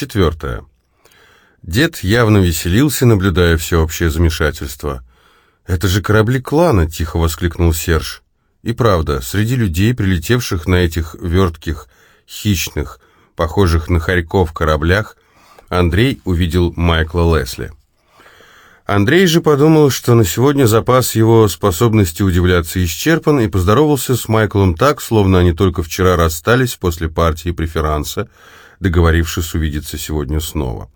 Четвертое. Дед явно веселился, наблюдая всеобщее замешательство. «Это же корабли клана!» — тихо воскликнул Серж. И правда, среди людей, прилетевших на этих вертких, хищных, похожих на хорьков кораблях, Андрей увидел Майкла Лесли. Андрей же подумал, что на сегодня запас его способности удивляться исчерпан, и поздоровался с Майклом так, словно они только вчера расстались после партии преферанса, договорившись увидеться сегодня снова.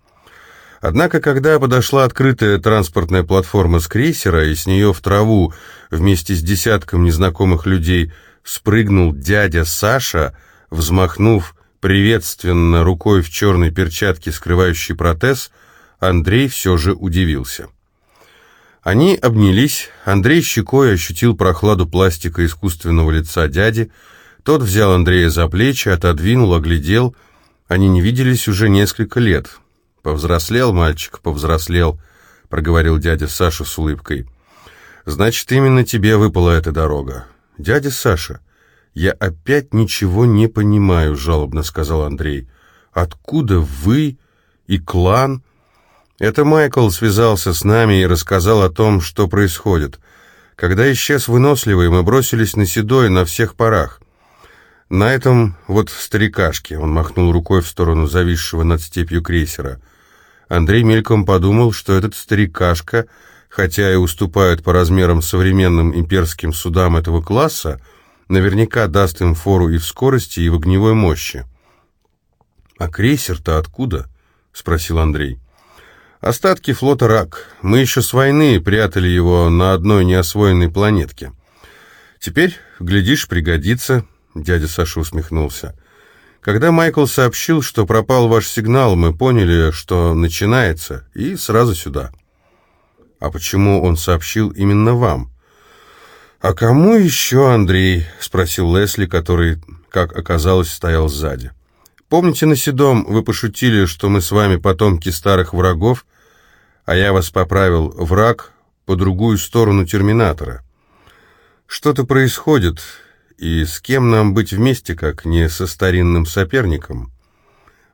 Однако, когда подошла открытая транспортная платформа с крейсера, и с нее в траву вместе с десятком незнакомых людей спрыгнул дядя Саша, взмахнув приветственно рукой в черной перчатке, скрывающей протез, Андрей все же удивился. Они обнялись, Андрей щекой ощутил прохладу пластика искусственного лица дяди, тот взял Андрея за плечи, отодвинул, оглядел. Они не виделись уже несколько лет. «Повзрослел мальчик, повзрослел», — проговорил дядя Саша с улыбкой. «Значит, именно тебе выпала эта дорога». «Дядя Саша, я опять ничего не понимаю», — жалобно сказал Андрей. «Откуда вы и клан?» Это Майкл связался с нами и рассказал о том, что происходит. Когда исчез выносливый, мы бросились на Седой на всех парах. На этом вот старикашке, он махнул рукой в сторону зависшего над степью крейсера. Андрей мельком подумал, что этот старикашка, хотя и уступает по размерам современным имперским судам этого класса, наверняка даст им фору и в скорости, и в огневой мощи. «А крейсер-то откуда?» — спросил Андрей. Остатки флота «Рак». Мы еще с войны прятали его на одной неосвоенной планетке. Теперь, глядишь, пригодится, дядя Саша усмехнулся. Когда Майкл сообщил, что пропал ваш сигнал, мы поняли, что начинается, и сразу сюда. А почему он сообщил именно вам? А кому еще, Андрей? Спросил Лесли, который, как оказалось, стоял сзади. Помните, на Седом вы пошутили, что мы с вами потомки старых врагов, а я вас поправил, враг по другую сторону терминатора. Что-то происходит, и с кем нам быть вместе, как не со старинным соперником?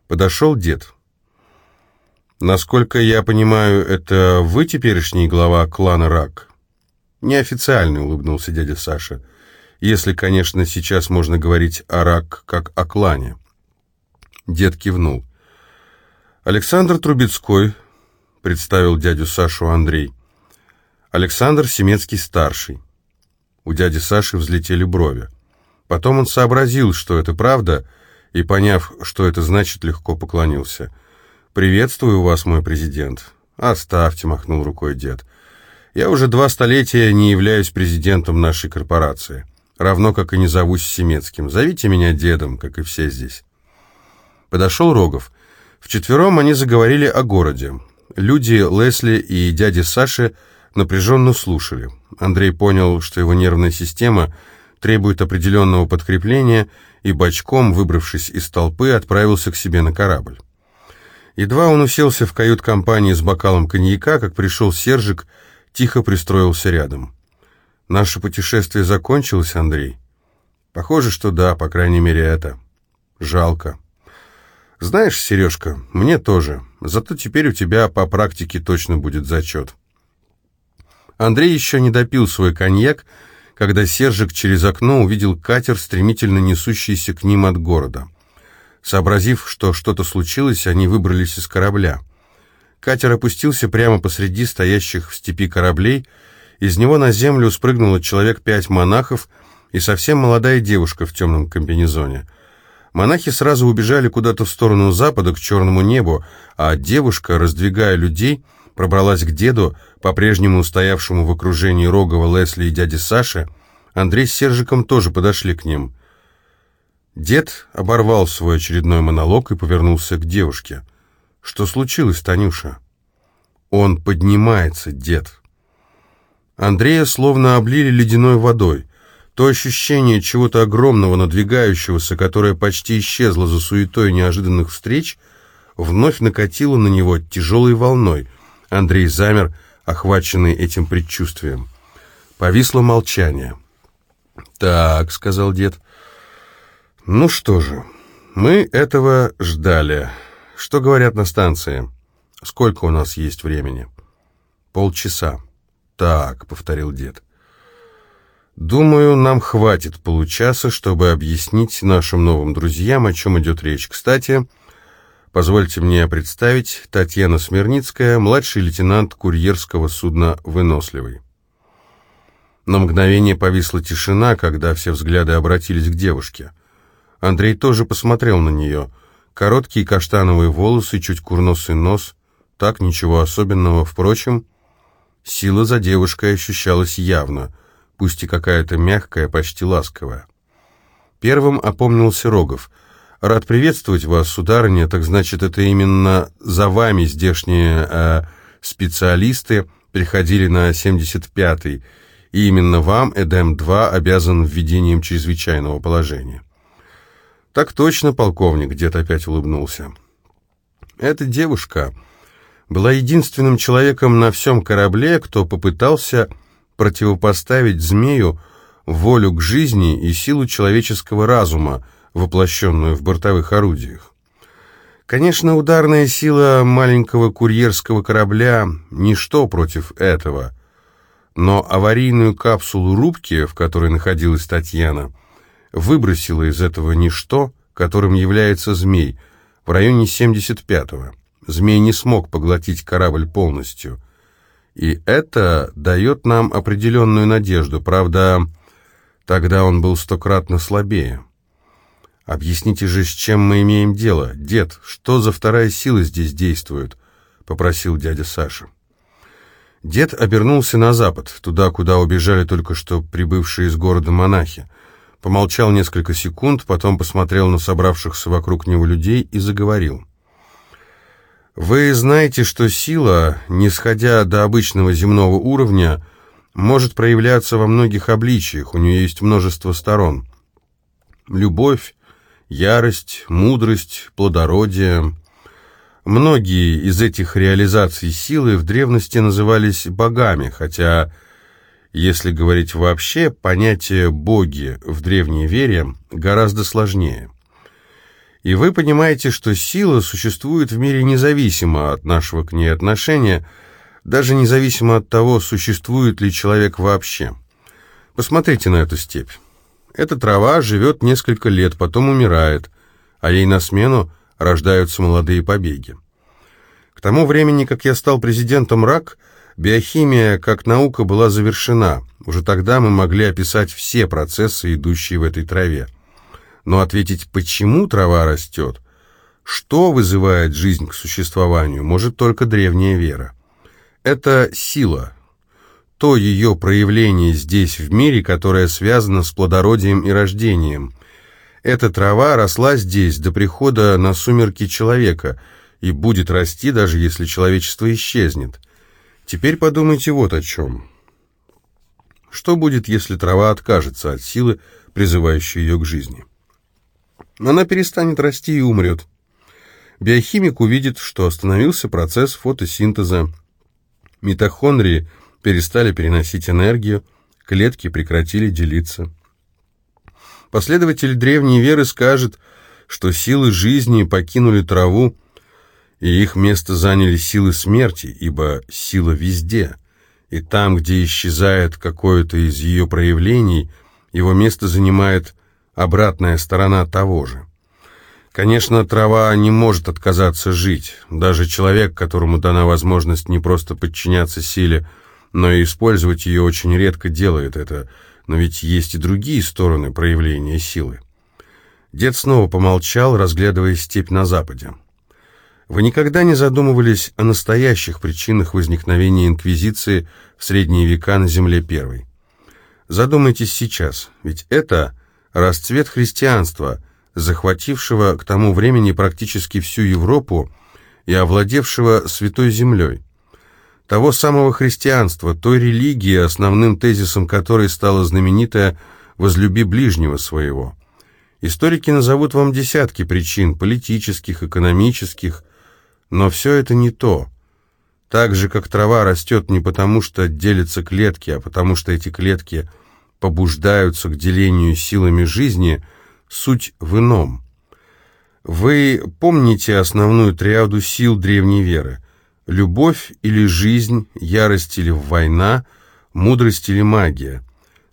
Подошел дед. Насколько я понимаю, это вы теперешний глава клана Рак? Неофициально улыбнулся дядя Саша. Если, конечно, сейчас можно говорить о Рак как о клане. Дед кивнул. Александр Трубецкой, — представил дядю Сашу Андрей. «Александр Семецкий-старший». У дяди Саши взлетели брови. Потом он сообразил, что это правда, и, поняв, что это значит, легко поклонился. «Приветствую вас, мой президент». «Оставьте», — махнул рукой дед. «Я уже два столетия не являюсь президентом нашей корпорации, равно как и не зовусь Семецким. Зовите меня дедом, как и все здесь». Подошел Рогов. Вчетвером они заговорили о городе. Люди Лесли и дяди Саши напряженно слушали. Андрей понял, что его нервная система требует определенного подкрепления, и бочком, выбравшись из толпы, отправился к себе на корабль. Едва он уселся в кают-компании с бокалом коньяка, как пришел Сержик, тихо пристроился рядом. «Наше путешествие закончилось, Андрей?» «Похоже, что да, по крайней мере, это. Жалко». «Знаешь, Сережка, мне тоже. Зато теперь у тебя по практике точно будет зачет». Андрей еще не допил свой коньяк, когда Сержик через окно увидел катер, стремительно несущийся к ним от города. Сообразив, что что-то случилось, они выбрались из корабля. Катер опустился прямо посреди стоящих в степи кораблей, из него на землю спрыгнуло человек пять монахов и совсем молодая девушка в темном комбинезоне — Монахи сразу убежали куда-то в сторону запада, к черному небу, а девушка, раздвигая людей, пробралась к деду, по-прежнему стоявшему в окружении Рогова, Лесли и дяди Саши. Андрей с Сержиком тоже подошли к ним. Дед оборвал свой очередной монолог и повернулся к девушке. «Что случилось, Танюша?» «Он поднимается, дед». Андрея словно облили ледяной водой. То ощущение чего-то огромного, надвигающегося, которое почти исчезло за суетой неожиданных встреч, вновь накатило на него тяжелой волной. Андрей замер, охваченный этим предчувствием. Повисло молчание. «Так», — сказал дед, — «ну что же, мы этого ждали. что говорят на станции? Сколько у нас есть времени?» «Полчаса». «Так», — повторил дед. «Думаю, нам хватит получаса, чтобы объяснить нашим новым друзьям, о чем идет речь. Кстати, позвольте мне представить Татьяна Смирницкая, младший лейтенант курьерского судна «Выносливый». На мгновение повисла тишина, когда все взгляды обратились к девушке. Андрей тоже посмотрел на нее. Короткие каштановые волосы, чуть курносый нос. Так, ничего особенного. Впрочем, сила за девушкой ощущалась явно, пусть и какая-то мягкая, почти ласковая. Первым опомнился Рогов. «Рад приветствовать вас, сударыня, так значит, это именно за вами здешние э, специалисты приходили на 75-й, и именно вам Эдем-2 обязан введением чрезвычайного положения». «Так точно, полковник», — дед опять улыбнулся. «Эта девушка была единственным человеком на всем корабле, кто попытался противопоставить змею волю к жизни и силу человеческого разума, воплощенную в бортовых орудиях. Конечно, ударная сила маленького курьерского корабля – ничто против этого, но аварийную капсулу рубки, в которой находилась Татьяна, выбросила из этого ничто, которым является змей, в районе 75-го. Змей не смог поглотить корабль полностью. И это дает нам определенную надежду, правда, тогда он был стократно слабее. «Объясните же, с чем мы имеем дело? Дед, что за вторая сила здесь действует?» — попросил дядя Саша. Дед обернулся на запад, туда, куда убежали только что прибывшие из города монахи. Помолчал несколько секунд, потом посмотрел на собравшихся вокруг него людей и заговорил. «Вы знаете, что сила, не сходя до обычного земного уровня, может проявляться во многих обличиях, у нее есть множество сторон. Любовь, ярость, мудрость, плодородие. Многие из этих реализаций силы в древности назывались богами, хотя, если говорить вообще, понятие «боги» в древней вере гораздо сложнее. И вы понимаете, что сила существует в мире независимо от нашего к ней отношения, даже независимо от того, существует ли человек вообще. Посмотрите на эту степь. Эта трава живет несколько лет, потом умирает, а ей на смену рождаются молодые побеги. К тому времени, как я стал президентом РАК, биохимия как наука была завершена. Уже тогда мы могли описать все процессы, идущие в этой траве. Но ответить, почему трава растет, что вызывает жизнь к существованию, может только древняя вера. Это сила, то ее проявление здесь, в мире, которое связано с плодородием и рождением – эта трава росла здесь до прихода на сумерки человека и будет расти, даже если человечество исчезнет. Теперь подумайте вот о чем. Что будет, если трава откажется от силы, призывающей ее к жизни? Она перестанет расти и умрет. Биохимик увидит, что остановился процесс фотосинтеза. Митохондрии перестали переносить энергию, клетки прекратили делиться. Последователь древней веры скажет, что силы жизни покинули траву, и их место заняли силы смерти, ибо сила везде, и там, где исчезает какое-то из ее проявлений, его место занимает обратная сторона того же. Конечно, трава не может отказаться жить. Даже человек, которому дана возможность не просто подчиняться силе, но и использовать ее очень редко делает это – но ведь есть и другие стороны проявления силы. Дед снова помолчал, разглядывая степь на западе. Вы никогда не задумывались о настоящих причинах возникновения инквизиции в средние века на земле первой? Задумайтесь сейчас, ведь это расцвет христианства, захватившего к тому времени практически всю Европу и овладевшего святой землей того самого христианства, той религии, основным тезисом которой стала знаменитая «возлюби ближнего своего». Историки назовут вам десятки причин, политических, экономических, но все это не то. Так же, как трава растет не потому, что делятся клетки, а потому что эти клетки побуждаются к делению силами жизни, суть в ином. Вы помните основную триаду сил древней веры? Любовь или жизнь, ярость или война, мудрость или магия?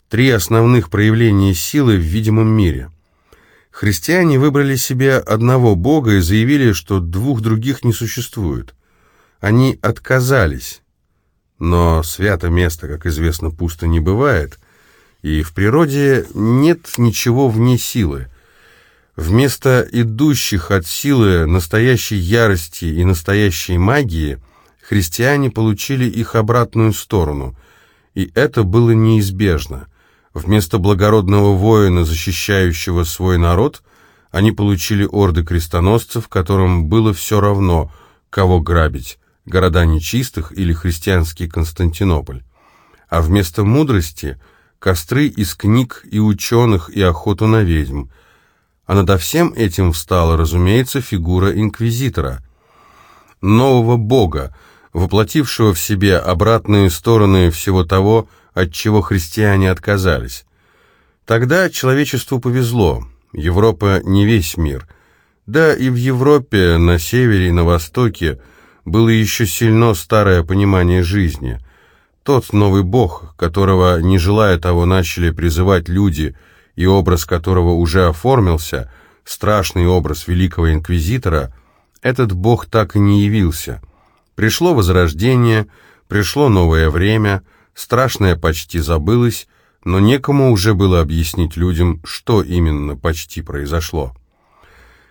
Три основных проявления силы в видимом мире. Христиане выбрали себе одного Бога и заявили, что двух других не существует. Они отказались. Но свято место, как известно, пусто не бывает, и в природе нет ничего вне силы – Вместо идущих от силы настоящей ярости и настоящей магии, христиане получили их обратную сторону, и это было неизбежно. Вместо благородного воина, защищающего свой народ, они получили орды крестоносцев, которым было все равно, кого грабить, города нечистых или христианский Константинополь. А вместо мудрости – костры из книг и ученых и охоту на ведьм – а над всем этим встала, разумеется, фигура инквизитора, нового бога, воплотившего в себе обратные стороны всего того, от чего христиане отказались. Тогда человечеству повезло. Европа не весь мир. Да и в Европе, на севере и на востоке, было еще сильно старое понимание жизни. Тот новый бог, которого, не желая того, начали призывать люди – и образ которого уже оформился, страшный образ великого инквизитора, этот бог так и не явился. Пришло возрождение, пришло новое время, страшное почти забылось, но некому уже было объяснить людям, что именно почти произошло.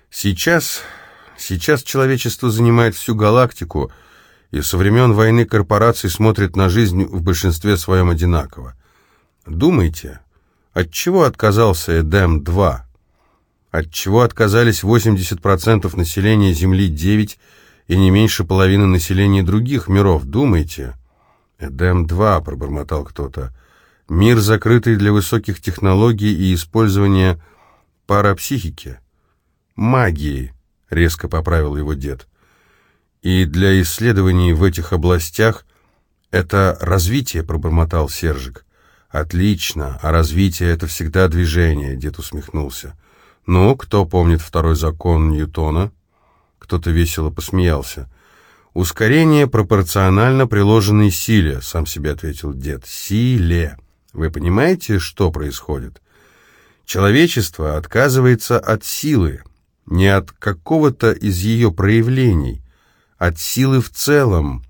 Сейчас, сейчас человечество занимает всю галактику, и со времен войны корпораций смотрит на жизнь в большинстве своем одинаково. Думайте, от чего отказался Эдем-2? От чего отказались 80% населения Земли-9 и не меньше половины населения других миров? Думайте. Эдем-2, пробормотал кто-то. Мир, закрытый для высоких технологий и использования парапсихики. Магии, резко поправил его дед. И для исследований в этих областях это развитие, пробормотал Сержик. «Отлично, а развитие — это всегда движение», — дед усмехнулся. «Ну, кто помнит второй закон Ньютона?» Кто-то весело посмеялся. «Ускорение пропорционально приложенной силе», — сам себе ответил дед. «Силе. Вы понимаете, что происходит? Человечество отказывается от силы, не от какого-то из ее проявлений, от силы в целом.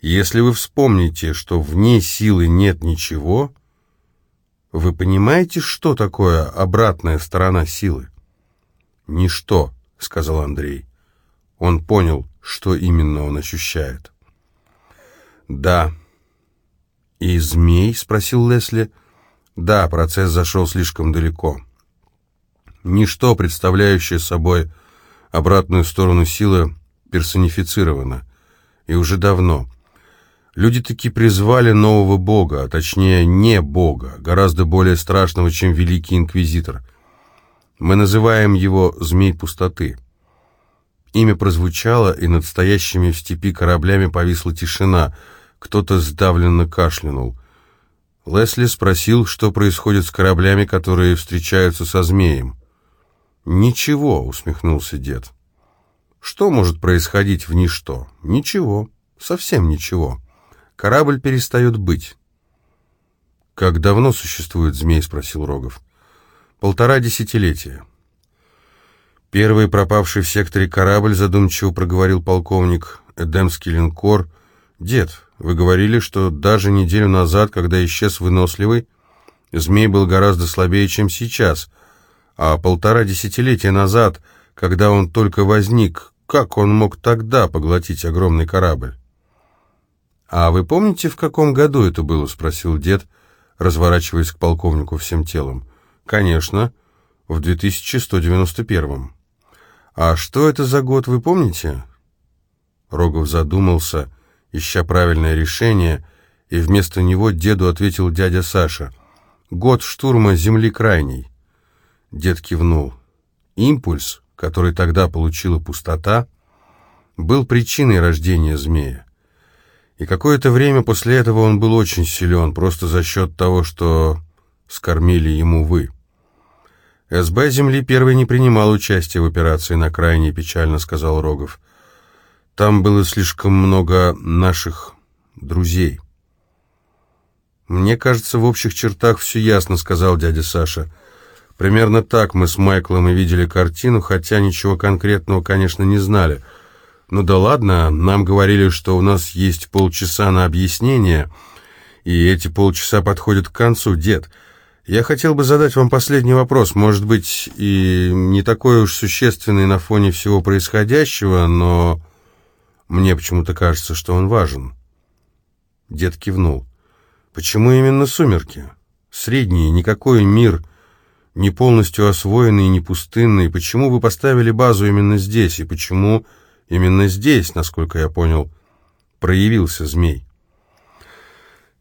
Если вы вспомните, что вне силы нет ничего, вы понимаете, что такое обратная сторона силы? Ничто, сказал Андрей. Он понял, что именно он ощущает. Да. И змей? спросил Лесли. Да, процесс зашел слишком далеко. Ничто, представляющее собой обратную сторону силы, персонифицировано. И уже давно. Люди таки призвали нового бога, а точнее не бога, гораздо более страшного, чем Великий Инквизитор. Мы называем его «Змей пустоты». Имя прозвучало, и над стоящими в степи кораблями повисла тишина. Кто-то сдавленно кашлянул. Лесли спросил, что происходит с кораблями, которые встречаются со змеем. «Ничего», — усмехнулся дед. «Что может происходить в ничто? Ничего, совсем ничего». Корабль перестает быть. «Как давно существует змей?» — спросил Рогов. «Полтора десятилетия». Первый пропавший в секторе корабль, задумчиво проговорил полковник, Эдемский линкор. «Дед, вы говорили, что даже неделю назад, когда исчез выносливый, змей был гораздо слабее, чем сейчас, а полтора десятилетия назад, когда он только возник, как он мог тогда поглотить огромный корабль?» «А вы помните, в каком году это было?» — спросил дед, разворачиваясь к полковнику всем телом. «Конечно, в 2191-м». «А что это за год, вы помните?» Рогов задумался, ища правильное решение, и вместо него деду ответил дядя Саша. «Год штурма Земли крайней». Дед кивнул. Импульс, который тогда получила пустота, был причиной рождения змея. И какое-то время после этого он был очень силен, просто за счет того, что скормили ему вы. СБ Земли первый не принимал участия в операции на крайне печально, сказал Рогов. Там было слишком много наших друзей. Мне кажется, в общих чертах все ясно, сказал дядя Саша. Примерно так мы с Майклом и видели картину, хотя ничего конкретного, конечно, не знали. Ну да ладно, нам говорили, что у нас есть полчаса на объяснение, и эти полчаса подходят к концу, дед. Я хотел бы задать вам последний вопрос, может быть, и не такой уж существенный на фоне всего происходящего, но мне почему-то кажется, что он важен. Дед кивнул. Почему именно сумерки? Средний, никакой мир не полностью освоенный, не пустынный. Почему вы поставили базу именно здесь? И почему именно здесь, насколько я понял, проявился змей?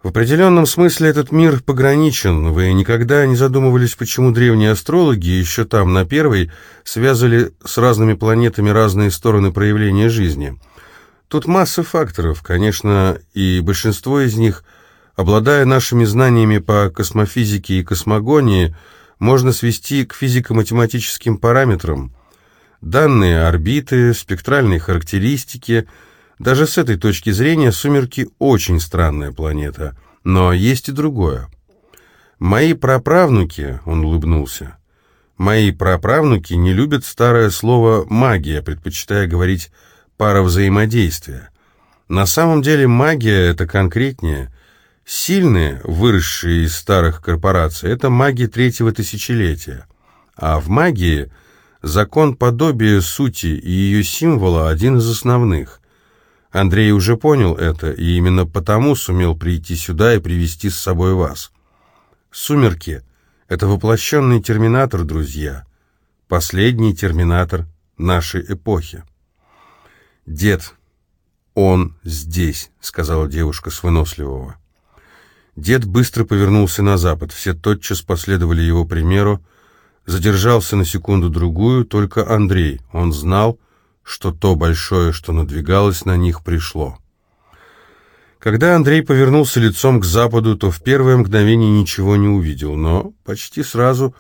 В определенном смысле этот мир пограничен. Вы никогда не задумывались, почему древние астрологи еще там, на первой, связывали с разными планетами разные стороны проявления жизни. Тут масса факторов, конечно, и большинство из них, обладая нашими знаниями по космофизике и космогонии, можно свести к физико-математическим параметрам. Данные орбиты, спектральные характеристики. Даже с этой точки зрения «Сумерки» очень странная планета. Но есть и другое. «Мои праправнуки», — он улыбнулся, — «мои праправнуки не любят старое слово «магия», предпочитая говорить «пара взаимодействия». На самом деле магия — это конкретнее — Сильные, выросшие из старых корпораций, это маги третьего тысячелетия. А в магии закон подобия сути и ее символа один из основных. Андрей уже понял это, и именно потому сумел прийти сюда и привести с собой вас. Сумерки — это воплощенный терминатор, друзья. Последний терминатор нашей эпохи. «Дед, он здесь», — сказала девушка с выносливого. Дед быстро повернулся на запад, все тотчас последовали его примеру, задержался на секунду-другую, только Андрей, он знал, что то большое, что надвигалось на них, пришло. Когда Андрей повернулся лицом к западу, то в первое мгновение ничего не увидел, но почти сразу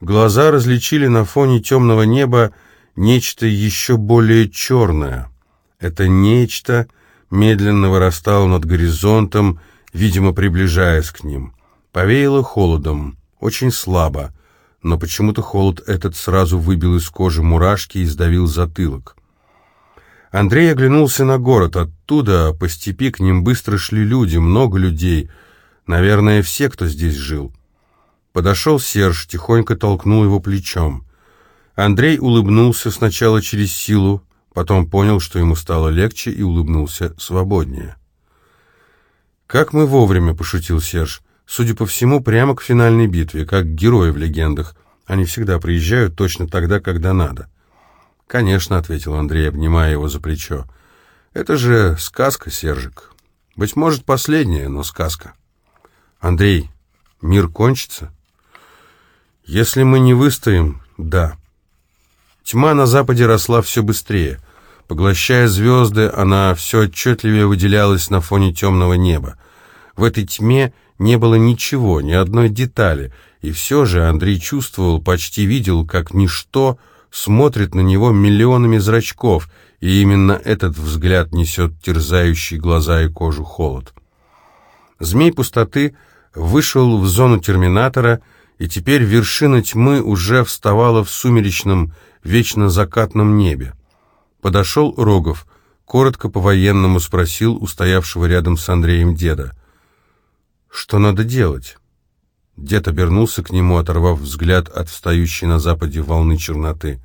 глаза различили на фоне темного неба нечто еще более черное. Это нечто медленно вырастало над горизонтом, видимо, приближаясь к ним. Повеяло холодом, очень слабо, но почему-то холод этот сразу выбил из кожи мурашки и сдавил затылок. Андрей оглянулся на город. Оттуда по степи к ним быстро шли люди, много людей. Наверное, все, кто здесь жил. Подошел Серж, тихонько толкнул его плечом. Андрей улыбнулся сначала через силу, потом понял, что ему стало легче, и улыбнулся свободнее. «Как мы вовремя», — пошутил Серж. «Судя по всему, прямо к финальной битве, как герои в легендах. Они всегда приезжают точно тогда, когда надо». «Конечно», — ответил Андрей, обнимая его за плечо. «Это же сказка, Сержик. Быть может, последняя, но сказка». «Андрей, мир кончится?» «Если мы не выстоим, да». Тьма на западе росла все быстрее — Поглощая звезды, она все отчетливее выделялась на фоне темного неба. В этой тьме не было ничего, ни одной детали, и все же Андрей чувствовал, почти видел, как ничто смотрит на него миллионами зрачков, и именно этот взгляд несет терзающий глаза и кожу холод. Змей пустоты вышел в зону терминатора, и теперь вершина тьмы уже вставала в сумеречном, вечно закатном небе. Подошел Рогов, коротко по-военному спросил у стоявшего рядом с Андреем деда. «Что надо делать?» Дед обернулся к нему, оторвав взгляд от встающей на западе волны черноты.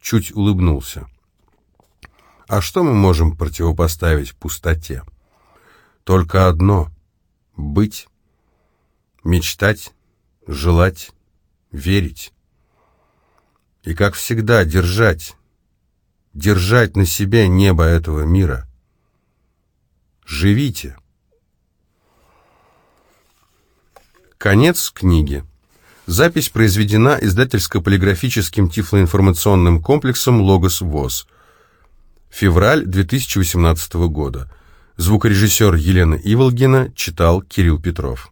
Чуть улыбнулся. «А что мы можем противопоставить пустоте?» «Только одно — быть, мечтать, желать, верить. И, как всегда, держать, держать на себе небо этого мира. Живите. Конец книги. Запись произведена издательско-полиграфическим тифлоинформационным комплексом «Логос ВОЗ». Февраль 2018 года. Звукорежиссер Елена Иволгина читал Кирилл Петров.